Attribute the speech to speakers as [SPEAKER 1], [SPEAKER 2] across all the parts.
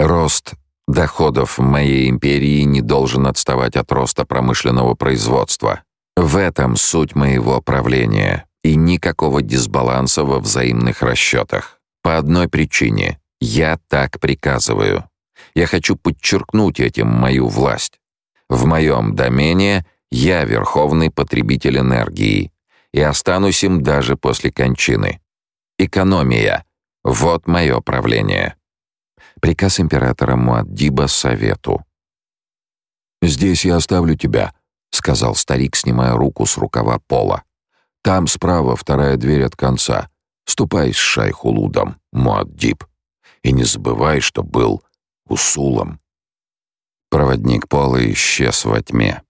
[SPEAKER 1] Рост доходов моей империи не должен отставать от роста промышленного производства. В этом суть моего правления и никакого дисбаланса во взаимных расчетах. По одной причине. Я так приказываю. Я хочу подчеркнуть этим мою власть. В моем домене я верховный потребитель энергии и останусь им даже после кончины. Экономия — вот мое правление. Приказ императора Муаддиба совету. «Здесь я оставлю тебя», — сказал старик, снимая руку с рукава пола. «Там справа вторая дверь от конца. Ступай с шайхулудом, Муаддиб. И не забывай, что был усулом». Проводник пола исчез во тьме.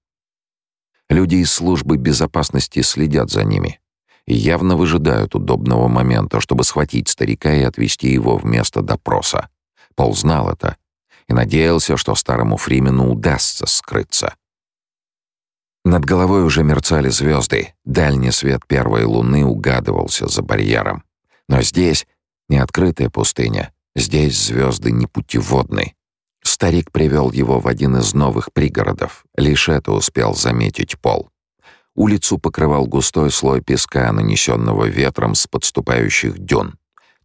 [SPEAKER 1] Люди из службы безопасности следят за ними и явно выжидают удобного момента, чтобы схватить старика и отвезти его в место допроса. Пол знал это и надеялся, что старому Фримену удастся скрыться. Над головой уже мерцали звезды, дальний свет первой луны угадывался за барьером. Но здесь не открытая пустыня, здесь звезды не путеводны. Старик привел его в один из новых пригородов, лишь это успел заметить Пол. Улицу покрывал густой слой песка, нанесенного ветром с подступающих дюн.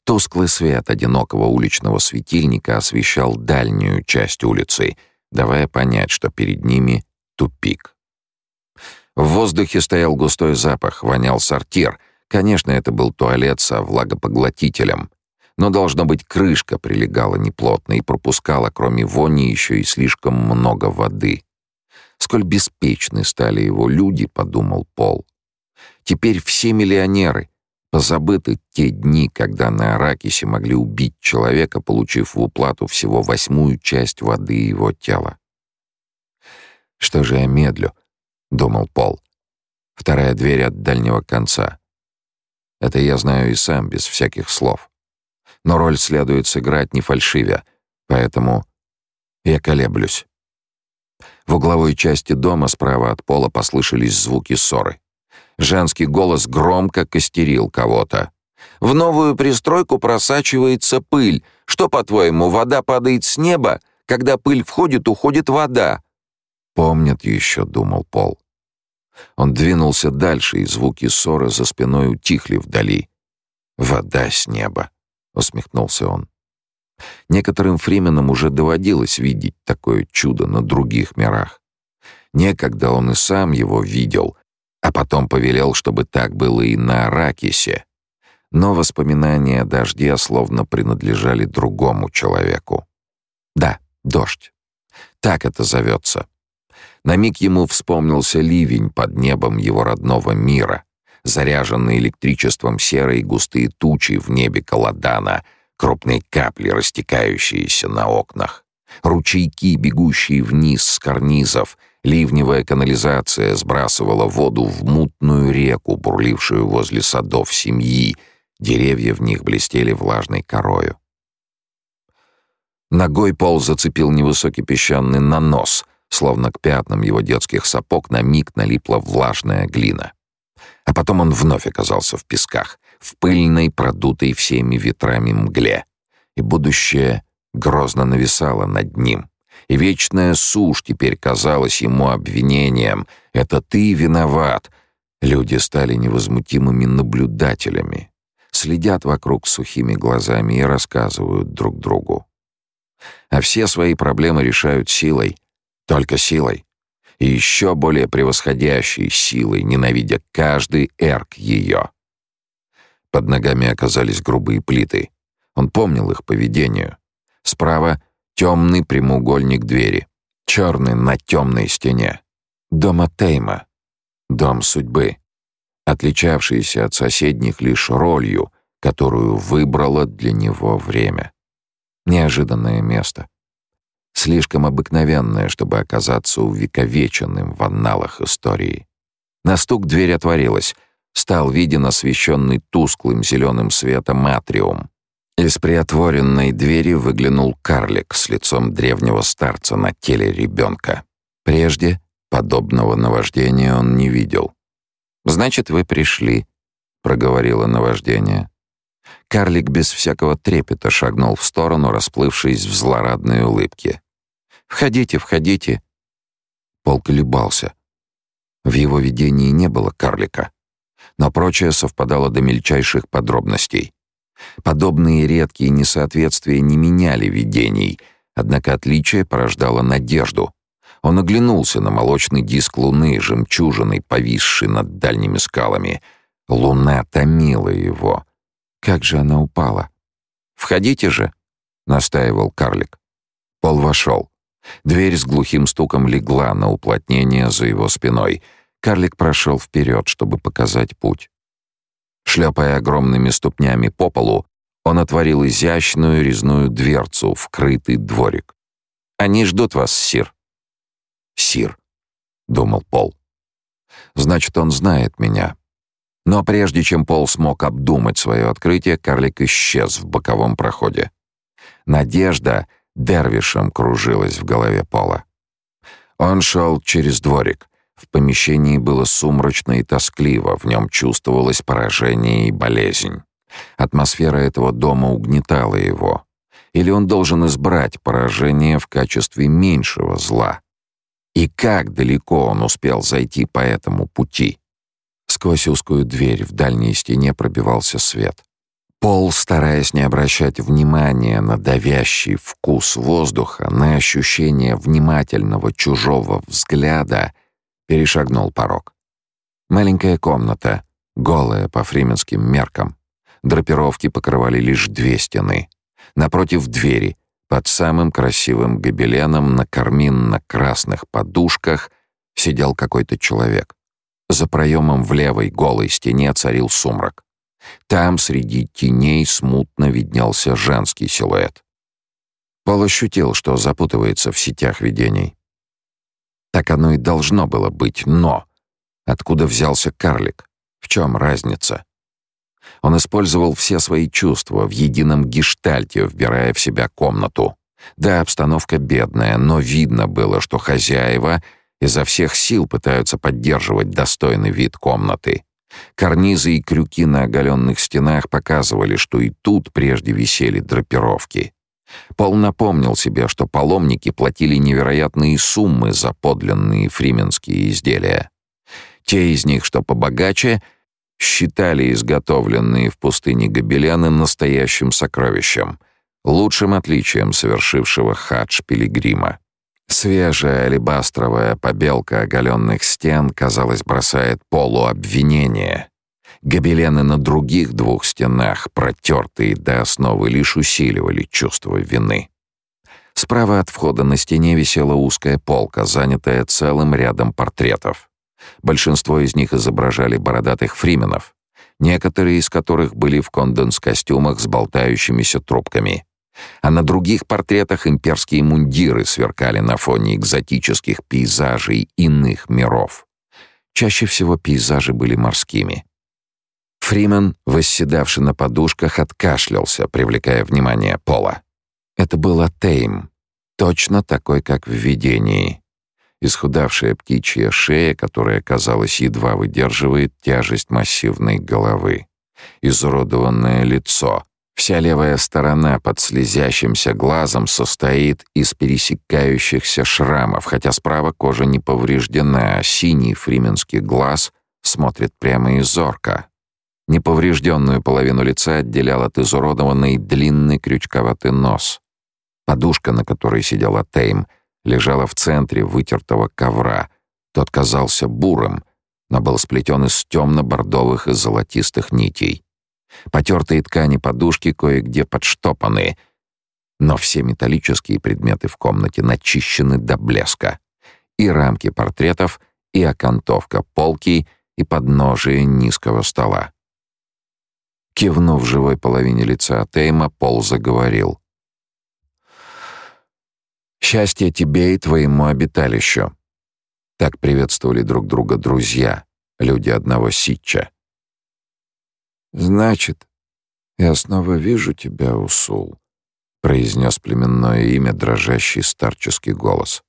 [SPEAKER 1] Тусклый свет одинокого уличного светильника освещал дальнюю часть улицы, давая понять, что перед ними тупик. В воздухе стоял густой запах, вонял сортир. Конечно, это был туалет со влагопоглотителем. Но, должно быть, крышка прилегала неплотно и пропускала, кроме вони, еще и слишком много воды. Сколь беспечны стали его люди, подумал Пол. Теперь все миллионеры — Позабыты те дни, когда на Аракисе могли убить человека, получив в уплату всего восьмую часть воды его тела. «Что же я медлю?» — думал Пол. «Вторая дверь от дальнего конца. Это я знаю и сам, без всяких слов. Но роль следует сыграть не фальшивя, поэтому я колеблюсь». В угловой части дома справа от пола послышались звуки ссоры. Женский голос громко костерил кого-то. «В новую пристройку просачивается пыль. Что, по-твоему, вода падает с неба? Когда пыль входит, уходит вода». «Помнят еще», — думал Пол. Он двинулся дальше, и звуки ссоры за спиной утихли вдали. «Вода с неба», — усмехнулся он. Некоторым фрименам уже доводилось видеть такое чудо на других мирах. Некогда он и сам его видел, а потом повелел, чтобы так было и на Аракисе. Но воспоминания о дожде словно принадлежали другому человеку. Да, дождь. Так это зовется. На миг ему вспомнился ливень под небом его родного мира, заряженные электричеством серые густые тучи в небе Каладана, крупные капли, растекающиеся на окнах, ручейки, бегущие вниз с карнизов — Ливневая канализация сбрасывала воду в мутную реку, бурлившую возле садов семьи. Деревья в них блестели влажной корою. Ногой пол зацепил невысокий песчаный нанос, словно к пятнам его детских сапог на миг налипла влажная глина. А потом он вновь оказался в песках, в пыльной, продутой всеми ветрами мгле. И будущее грозно нависало над ним — и вечная сушь теперь казалась ему обвинением. «Это ты виноват!» Люди стали невозмутимыми наблюдателями, следят вокруг сухими глазами и рассказывают друг другу. А все свои проблемы решают силой, только силой, и еще более превосходящей силой, ненавидя каждый эрк ее. Под ногами оказались грубые плиты. Он помнил их поведение. Справа Темный прямоугольник двери. Черный на темной стене. Дом Атейма. Дом судьбы. Отличавшийся от соседних лишь ролью, которую выбрало для него время. Неожиданное место. Слишком обыкновенное, чтобы оказаться увековеченным в анналах истории. На стук дверь отворилась. Стал виден освещенный тусклым зеленым светом атриум. Из приотворенной двери выглянул карлик с лицом древнего старца на теле ребенка. Прежде подобного наваждения он не видел. «Значит, вы пришли», — проговорило наваждение. Карлик без всякого трепета шагнул в сторону, расплывшись в злорадной улыбке. «Входите, входите!» Пол колебался. В его видении не было карлика, но прочее совпадало до мельчайших подробностей. Подобные редкие несоответствия не меняли видений, однако отличие порождало надежду. Он оглянулся на молочный диск луны, жемчужиной, повисший над дальними скалами. Луна томила его. Как же она упала? «Входите же!» — настаивал карлик. Пол вошел. Дверь с глухим стуком легла на уплотнение за его спиной. Карлик прошел вперед, чтобы показать путь. Шлепая огромными ступнями по полу, он отворил изящную резную дверцу в крытый дворик. «Они ждут вас, сир». «Сир», — думал Пол. «Значит, он знает меня». Но прежде чем Пол смог обдумать свое открытие, карлик исчез в боковом проходе. Надежда дервишем кружилась в голове Пола. Он шел через дворик. В помещении было сумрачно и тоскливо, в нем чувствовалось поражение и болезнь. Атмосфера этого дома угнетала его. Или он должен избрать поражение в качестве меньшего зла? И как далеко он успел зайти по этому пути? Сквозь узкую дверь в дальней стене пробивался свет. Пол, стараясь не обращать внимания на давящий вкус воздуха, на ощущение внимательного чужого взгляда, перешагнул порог. Маленькая комната, голая по фрименским меркам. Драпировки покрывали лишь две стены. Напротив двери, под самым красивым гобеленом на карминно-красных подушках, сидел какой-то человек. За проемом в левой голой стене царил сумрак. Там среди теней смутно виднелся женский силуэт. Пол ощутил, что запутывается в сетях видений. Так оно и должно было быть, но... Откуда взялся карлик? В чем разница? Он использовал все свои чувства в едином гештальте, вбирая в себя комнату. Да, обстановка бедная, но видно было, что хозяева изо всех сил пытаются поддерживать достойный вид комнаты. Карнизы и крюки на оголенных стенах показывали, что и тут прежде висели драпировки. Пол напомнил себе, что паломники платили невероятные суммы за подлинные фрименские изделия. Те из них, что побогаче, считали изготовленные в пустыне гобелены настоящим сокровищем, лучшим отличием совершившего хадж пилигрима. Свежая алебастровая побелка оголенных стен, казалось, бросает полу обвинения. Гобелены на других двух стенах, протертые до основы, лишь усиливали чувство вины. Справа от входа на стене висела узкая полка, занятая целым рядом портретов. Большинство из них изображали бородатых фрименов, некоторые из которых были в конденс-костюмах с болтающимися трубками. А на других портретах имперские мундиры сверкали на фоне экзотических пейзажей иных миров. Чаще всего пейзажи были морскими. Фримен, восседавший на подушках, откашлялся, привлекая внимание Пола. Это был Атейм, точно такой, как в видении. Исхудавшая птичья шея, которая, казалось, едва выдерживает тяжесть массивной головы. Изуродованное лицо, Вся левая сторона под слезящимся глазом состоит из пересекающихся шрамов, хотя справа кожа не повреждена, а синий фрименский глаз смотрит прямо и зорко. Неповрежденную половину лица отделял от изуродованный длинный крючковатый нос. Подушка, на которой сидела Тейм, лежала в центре вытертого ковра. Тот казался бурым, но был сплетен из темно-бордовых и золотистых нитей. Потертые ткани подушки кое-где подштопаны, но все металлические предметы в комнате начищены до блеска. И рамки портретов, и окантовка полки, и подножие низкого стола. Кивнув живой половине лица Тейма, Пол заговорил. «Счастье тебе и твоему обиталищу!» Так приветствовали друг друга друзья, люди одного ситча.
[SPEAKER 2] «Значит, я снова вижу тебя, Усул», — произнес племенное имя дрожащий старческий голос.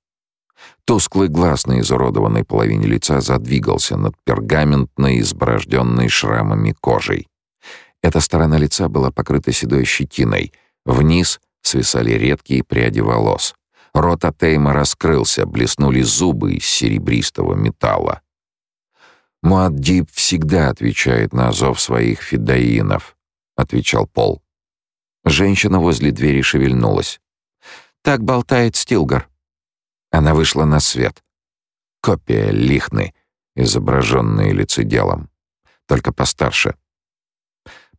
[SPEAKER 1] Тусклый глаз на изуродованной половине лица задвигался над пергаментной, изборожденной шрамами кожей. Эта сторона лица была покрыта седой щетиной. Вниз свисали редкие пряди волос. Рот Атейма раскрылся, блеснули зубы из серебристого металла. «Муаддиб всегда отвечает на зов своих фидаинов», — отвечал Пол. Женщина возле двери шевельнулась. «Так болтает Стилгар». Она вышла на свет. Копия лихны, изображенная лицеделом, только постарше.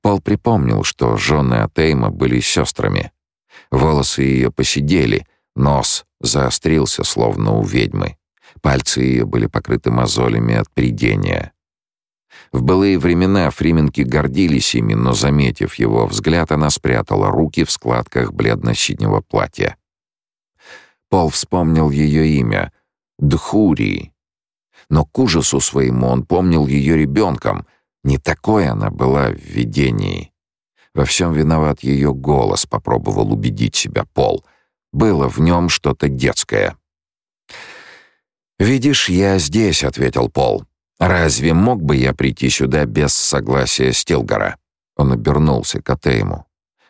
[SPEAKER 1] Пол припомнил, что жены Атейма были сестрами. Волосы ее посидели, нос заострился, словно у ведьмы. Пальцы ее были покрыты мозолями от придения. В былые времена фрименки гордились ими, но, заметив его взгляд, она спрятала руки в складках бледно-синего платья. Пол вспомнил ее имя — Дхури. Но к ужасу своему он помнил ее ребенком. Не такой она была в видении. Во всем виноват ее голос, попробовал убедить себя Пол. Было в нем что-то детское. «Видишь, я здесь», — ответил Пол. «Разве мог бы я прийти сюда без согласия Стилгора?» Он обернулся к Атейму.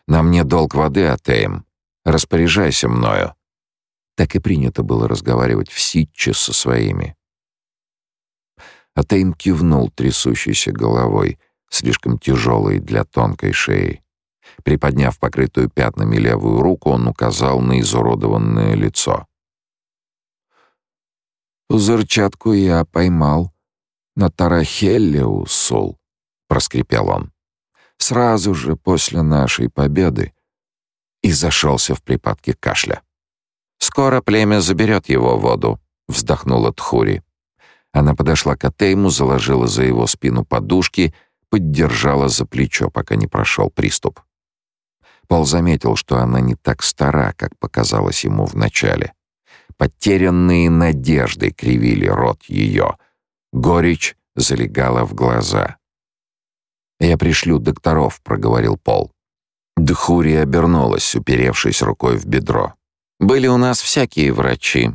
[SPEAKER 1] «На мне долг воды, Атейм. Распоряжайся мною». Так и принято было разговаривать в Ситче со своими. Атейм кивнул трясущейся головой, слишком тяжелой для тонкой шеи. Приподняв покрытую пятнами левую руку, он указал на изуродованное лицо. «Пузырчатку я поймал на Тарахелле усол», — проскрипел он. «Сразу же после нашей победы» и зашелся в припадке кашля. «Скоро племя заберет его воду», — вздохнула Тхури. Она подошла к Атейму, заложила за его спину подушки, поддержала за плечо, пока не прошел приступ. Пол заметил, что она не так стара, как показалось ему вначале. Потерянные надежды кривили рот ее. Горечь залегала в глаза. «Я пришлю докторов», — проговорил Пол. Дхури обернулась, уперевшись рукой в бедро. «Были у нас всякие врачи.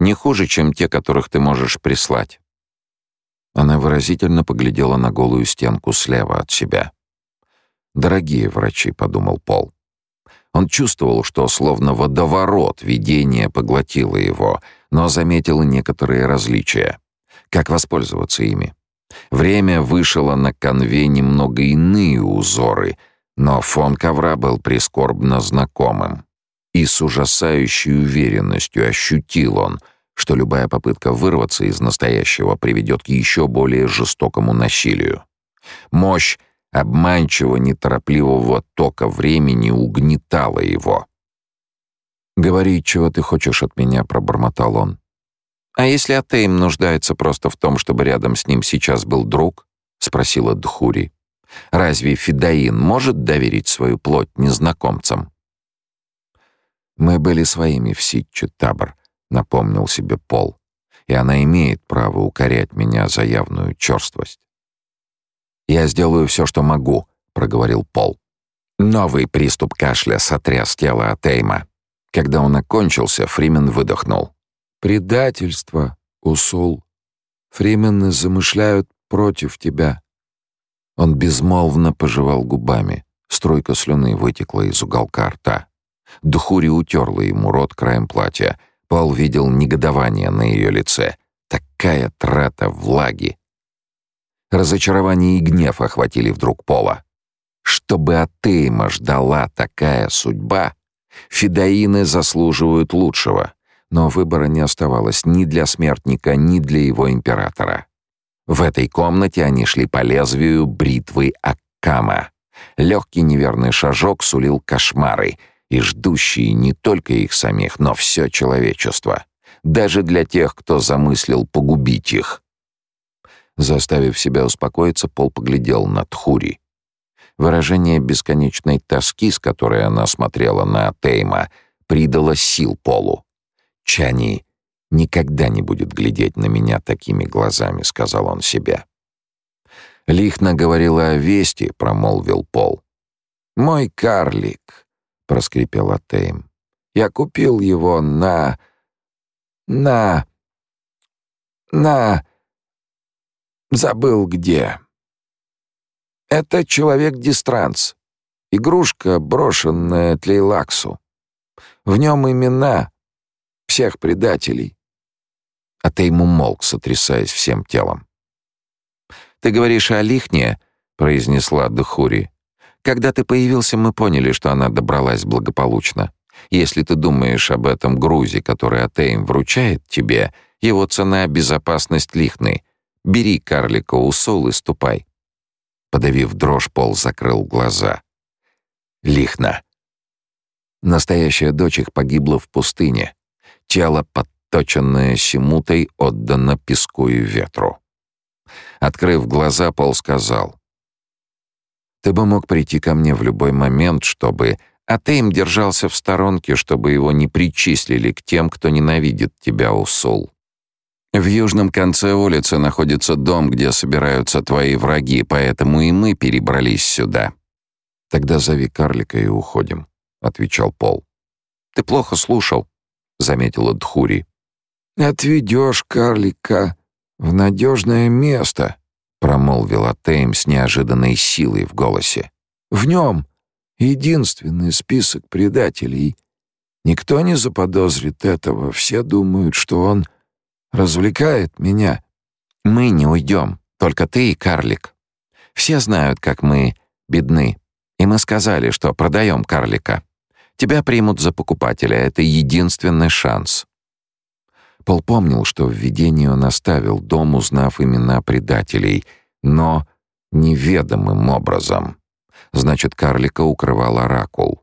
[SPEAKER 1] Не хуже, чем те, которых ты можешь прислать». Она выразительно поглядела на голую стенку слева от себя. «Дорогие врачи», — подумал Пол. Он чувствовал, что словно водоворот видение поглотило его, но заметил некоторые различия. Как воспользоваться ими? Время вышило на конве немного иные узоры, но фон ковра был прискорбно знакомым. И с ужасающей уверенностью ощутил он, что любая попытка вырваться из настоящего приведет к еще более жестокому насилию. Мощь обманчиво неторопливого тока времени угнетало его. «Говори, чего ты хочешь от меня», — пробормотал он. «А если Атеим нуждается просто в том, чтобы рядом с ним сейчас был друг?» — спросила Дхури. «Разве Фидаин может доверить свою плоть незнакомцам?» «Мы были своими в Ситче, Табор», — напомнил себе Пол. «И она имеет право укорять меня за явную черствость. «Я сделаю все, что могу», — проговорил Пол. Новый приступ кашля сотряс тело Атейма. Когда он окончился, Фримен выдохнул. «Предательство, Усул. Фримены замышляют против тебя». Он безмолвно пожевал губами. Стройка слюны вытекла из уголка рта. Дхури утерла ему рот краем платья. Пол видел негодование на ее лице. Такая трата влаги. Разочарование и гнев охватили вдруг Пола. Чтобы от Эйма ждала такая судьба, фидаины заслуживают лучшего, но выбора не оставалось ни для смертника, ни для его императора. В этой комнате они шли по лезвию бритвы Аккама. Легкий неверный шажок сулил кошмары, и ждущие не только их самих, но все человечество. Даже для тех, кто замыслил погубить их. Заставив себя успокоиться, Пол поглядел на Тхури. Выражение бесконечной тоски, с которой она смотрела на Тейма, придало сил Полу. «Чани никогда не будет глядеть на меня такими глазами», — сказал он себе. Лихна говорила о вести, промолвил Пол. «Мой карлик», — проскрипел Тейм. «Я купил его на... на... на...» Забыл где.
[SPEAKER 2] Это человек-дистранс. Игрушка, брошенная Тлейлаксу. В нем имена всех предателей.
[SPEAKER 1] А ты ему молк, сотрясаясь всем телом. «Ты говоришь о Лихне?» — произнесла Дхури. «Когда ты появился, мы поняли, что она добралась благополучно. Если ты думаешь об этом грузе, который Атеем вручает тебе, его цена — безопасность Лихны. Бери карлика Усул и ступай». Подавив дрожь, Пол закрыл глаза. Лихна. Настоящая дочь их погибла в пустыне. Тело, подточенное симутой, отдано песку и ветру. Открыв глаза, Пол сказал. «Ты бы мог прийти ко мне в любой момент, чтобы...» А ты им держался в сторонке, чтобы его не причислили к тем, кто ненавидит тебя, Усул. В южном конце улицы находится дом, где собираются твои враги, поэтому и мы перебрались сюда. Тогда зови карлика и уходим, отвечал Пол. Ты плохо слушал, заметила Дхури.
[SPEAKER 2] Отведешь карлика в надежное место, промолвила Тейм с неожиданной силой в голосе. В нем единственный список предателей. Никто не заподозрит этого, все думают, что он развлекает меня.
[SPEAKER 1] Мы не уйдем, только ты и карлик. Все знают, как мы бедны, и мы сказали, что продаем карлика. Тебя примут за покупателя, это единственный шанс. Пол помнил, что в видении он оставил дом, узнав имена предателей, но неведомым образом. Значит, карлика укрывал оракул.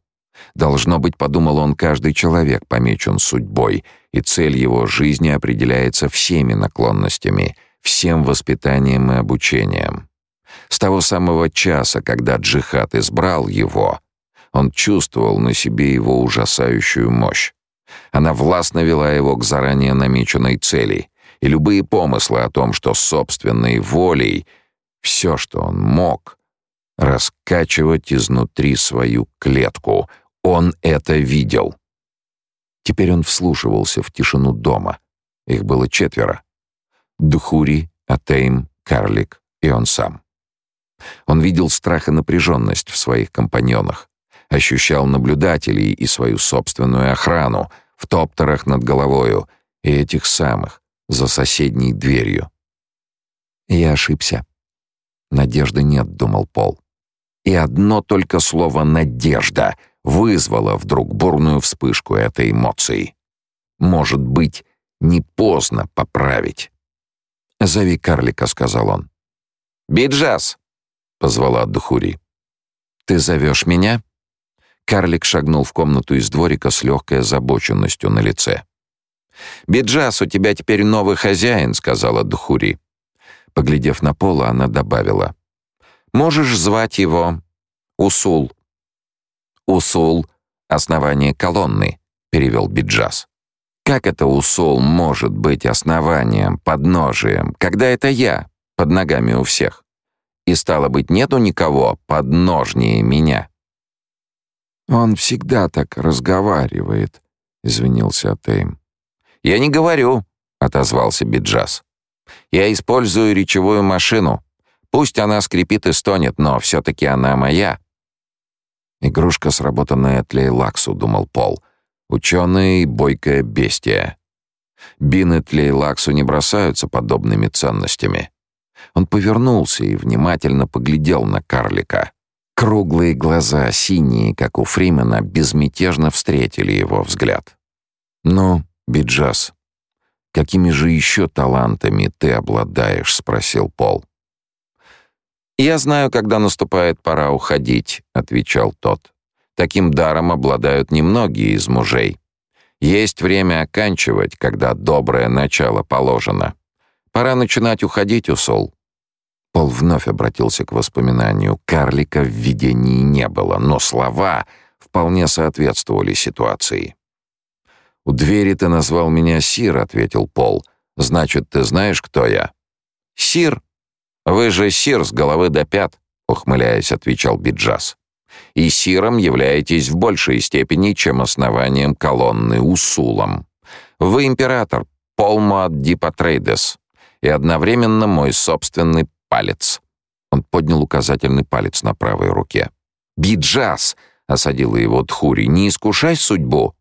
[SPEAKER 1] Должно быть, подумал он, каждый человек помечен судьбой, и цель его жизни определяется всеми наклонностями, всем воспитанием и обучением. С того самого часа, когда джихад избрал его, он чувствовал на себе его ужасающую мощь. Она властно вела его к заранее намеченной цели, и любые помыслы о том, что собственной волей все, что он мог, раскачивать изнутри свою клетку, он это видел. Теперь он вслушивался в тишину дома. Их было четверо. Духури, Атейм, Карлик и он сам. Он видел страх и напряженность в своих компаньонах, ощущал наблюдателей и свою собственную охрану в топтерах над головою и этих самых за соседней дверью. Я ошибся. Надежды нет, думал Пол. И одно только слово «надежда» вызвало вдруг бурную вспышку этой эмоции. Может быть, не поздно поправить. «Зови карлика», — сказал он. «Биджас!» — позвала Духури. «Ты зовешь меня?» Карлик шагнул в комнату из дворика с легкой озабоченностью на лице. «Биджас, у тебя теперь новый хозяин», — сказала Духури. Поглядев на Пола, она добавила. «Можешь звать его Усул». «Усул — основание колонны», — перевел Биджас. «Как это Усул может быть основанием, подножием, когда это я, под ногами у всех? И стало быть, нету никого подножнее меня».
[SPEAKER 2] «Он всегда так разговаривает», — извинился Атейм.
[SPEAKER 1] «Я не говорю», — отозвался Биджас. «Я использую речевую машину. Пусть она скрипит и стонет, но все-таки она моя». «Игрушка, сработанная от Лейлаксу», — думал Пол. «Ученый — бойкое бестия». Бины Тлейлаксу не бросаются подобными ценностями. Он повернулся и внимательно поглядел на карлика. Круглые глаза, синие, как у Фримена, безмятежно встретили его взгляд. «Ну, Биджас, какими же еще талантами ты обладаешь?» — спросил Пол. «Я знаю, когда наступает пора уходить», — отвечал тот. «Таким даром обладают немногие из мужей. Есть время оканчивать, когда доброе начало положено. Пора начинать уходить, Усол. Пол вновь обратился к воспоминанию. Карлика в видении не было, но слова вполне соответствовали ситуации. «У двери ты назвал меня Сир», — ответил Пол. «Значит, ты знаешь, кто я?» «Сир? Вы же Сир с головы до пят», — ухмыляясь, отвечал Биджас. «И Сиром являетесь в большей степени, чем основанием колонны Усулом. Вы император, Полмуад Дипатрейдес, и одновременно мой собственный палец. Он поднял указательный палец на правой руке. «Биджаз!» — осадила его Тхури. «Не искушай судьбу!»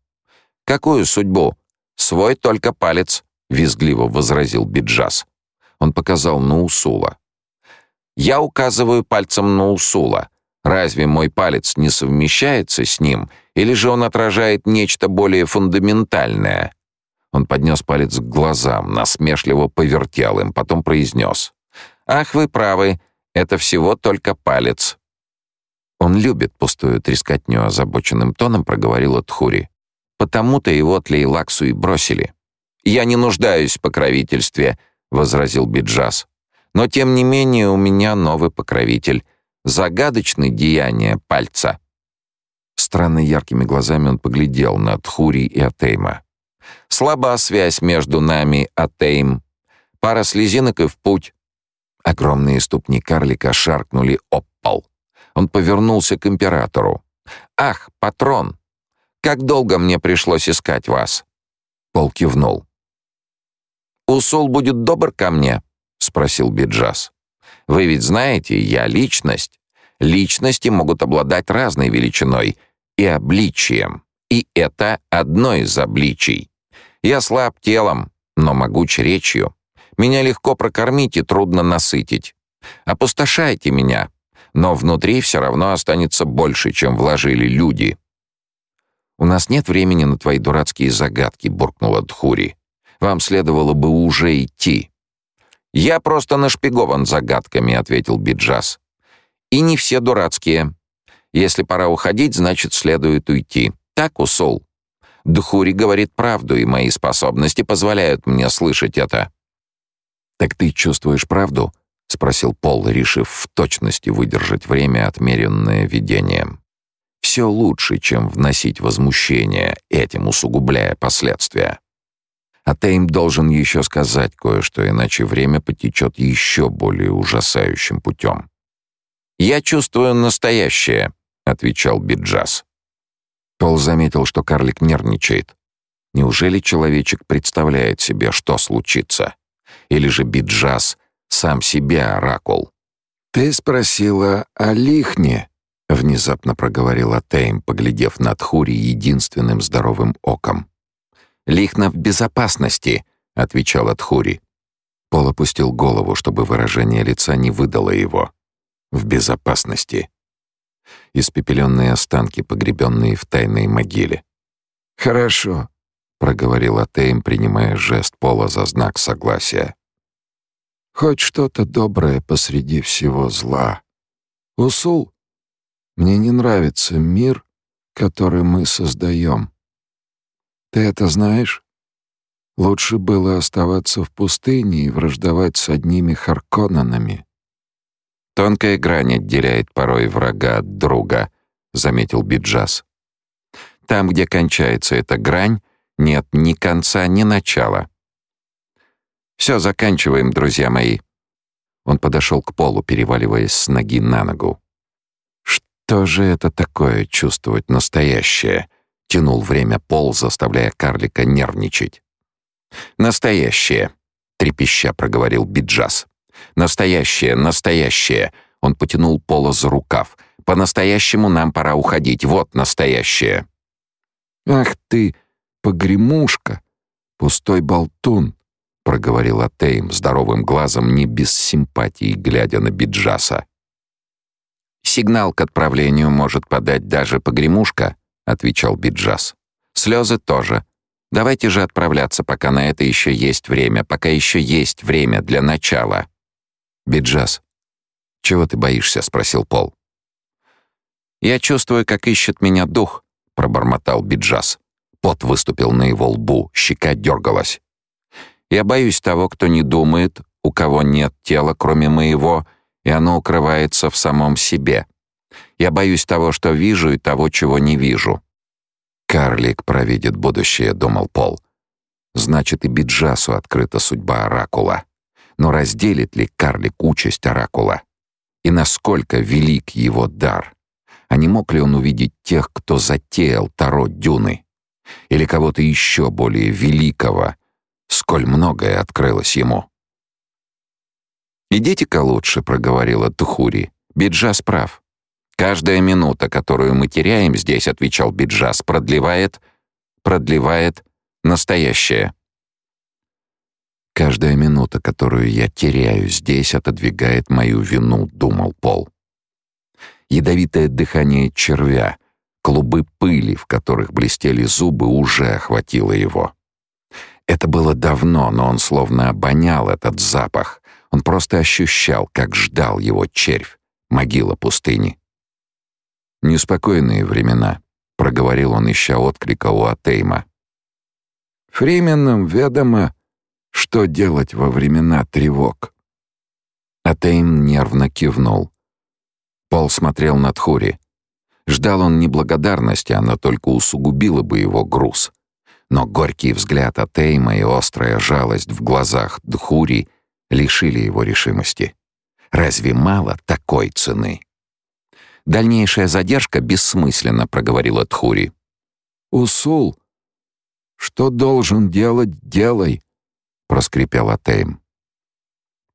[SPEAKER 1] «Какую судьбу?» «Свой только палец!» — визгливо возразил Биджаз. Он показал на Усула. «Я указываю пальцем на Усула. Разве мой палец не совмещается с ним, или же он отражает нечто более фундаментальное?» Он поднес палец к глазам, насмешливо повертел им, потом произнес. «Ах, вы правы, это всего только палец». «Он любит пустую трескотню», — озабоченным тоном проговорила Тхури. «Потому-то его Тлейлаксу и бросили». «Я не нуждаюсь в покровительстве», — возразил Биджас. «Но тем не менее у меня новый покровитель. Загадочное деяние пальца». Странно яркими глазами он поглядел на Тхури и Атейма. «Слаба связь между нами, Атейм. Пара слезинок и в путь». Огромные ступни карлика шаркнули об пол. Он повернулся к императору. «Ах, патрон! Как долго мне пришлось искать вас?» Пол кивнул. «Усул будет добр ко мне?» — спросил Биджас. «Вы ведь знаете, я личность. Личности могут обладать разной величиной и обличием, и это одно из обличий. Я слаб телом, но могуч речью. Меня легко прокормить и трудно насытить. Опустошайте меня, но внутри все равно останется больше, чем вложили люди. «У нас нет времени на твои дурацкие загадки», — буркнула Дхури. «Вам следовало бы уже идти». «Я просто нашпигован загадками», — ответил Биджас. «И не все дурацкие. Если пора уходить, значит, следует уйти. Так, Усол?» Дхури говорит правду, и мои способности позволяют мне слышать это. «Так ты чувствуешь правду?» — спросил Пол, решив в точности выдержать время, отмеренное видением. «Все лучше, чем вносить возмущение, этим усугубляя последствия. А Тейм должен еще сказать кое-что, иначе время потечет еще более ужасающим путем». «Я чувствую настоящее», — отвечал Биджас. Пол заметил, что карлик нервничает. Неужели человечек представляет себе, что случится? Или же Биджас сам себе оракул.
[SPEAKER 2] «Ты спросила о лихне», — внезапно проговорила Тейм, поглядев на Тхури единственным здоровым оком.
[SPEAKER 1] «Лихна в безопасности», — отвечала Тхури.
[SPEAKER 2] Пол опустил голову, чтобы выражение лица не выдало его. «В безопасности». Испепеленные останки, погребенные в тайной могиле. «Хорошо», — проговорила Тейм, принимая жест Пола за знак согласия. Хоть что-то доброе посреди всего зла. Усул, мне не нравится мир, который мы создаем. Ты это знаешь? Лучше было оставаться в пустыне и враждовать с одними Харконненами.
[SPEAKER 1] Тонкая грань отделяет порой врага от друга, заметил Биджас. Там, где кончается эта грань, нет ни конца, ни начала. Все, заканчиваем, друзья мои. Он подошел к полу, переваливаясь с ноги на ногу. Что же это такое чувствовать настоящее? Тянул время пол, заставляя карлика нервничать. Настоящее, трепеща проговорил Биджас. Настоящее, настоящее. Он потянул пола за рукав. По-настоящему нам пора уходить. Вот настоящее.
[SPEAKER 2] Ах ты, погремушка, пустой болтун проговорила Тейм здоровым глазом, не без симпатии, глядя на Биджаса.
[SPEAKER 1] «Сигнал к отправлению может подать даже погремушка», — отвечал Биджас. «Слезы тоже. Давайте же отправляться, пока на это еще есть время, пока еще есть время для начала». «Биджас, чего ты боишься?» — спросил Пол. «Я чувствую, как ищет меня дух», — пробормотал Биджас. Пот выступил на его лбу, щека дергалась. Я боюсь того, кто не думает, у кого нет тела, кроме моего, и оно укрывается в самом себе. Я боюсь того, что вижу, и того, чего не вижу. Карлик провидит будущее, думал Пол. Значит, и Биджасу открыта судьба оракула. Но разделит ли карлик участь оракула? И насколько велик его дар? А не мог ли он увидеть тех, кто затеял Таро Дюны? Или кого-то еще более великого — сколь многое открылось ему. «Идите-ка лучше», — проговорила Тухури. «Биджас прав. Каждая минута, которую мы теряем здесь, — отвечал Биджас, — продлевает, продлевает настоящее». «Каждая минута, которую я теряю здесь, отодвигает мою вину», — думал Пол. Ядовитое дыхание червя, клубы пыли, в которых блестели зубы, уже охватило его. Это было давно, но он словно обонял этот запах. Он просто ощущал, как ждал его червь, могила пустыни. «Неспокойные времена», — проговорил он, ища отклика у Атейма.
[SPEAKER 2] «Фрименам ведомо, что делать во времена тревог».
[SPEAKER 1] Атейм нервно кивнул. Пол смотрел на Тхури. Ждал он не благодарности, она только усугубила бы его груз но горький взгляд Атейма и острая жалость в глазах Дхури лишили его решимости. Разве мало такой цены? Дальнейшая задержка бессмысленна, проговорила Тхури.
[SPEAKER 2] Усул, что должен делать, делай, проскрипел Атейм.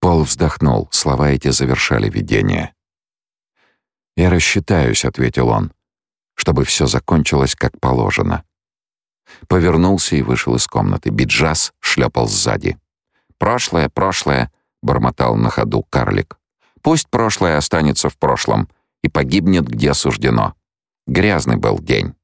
[SPEAKER 1] Пол вздохнул, слова эти завершали видение. «Я рассчитаюсь», — ответил он, — «чтобы все закончилось как положено». Повернулся и вышел из комнаты. Биджас шлепал сзади. «Прошлое, прошлое», — бормотал на ходу карлик. «Пусть прошлое останется в прошлом и погибнет, где суждено. Грязный был день».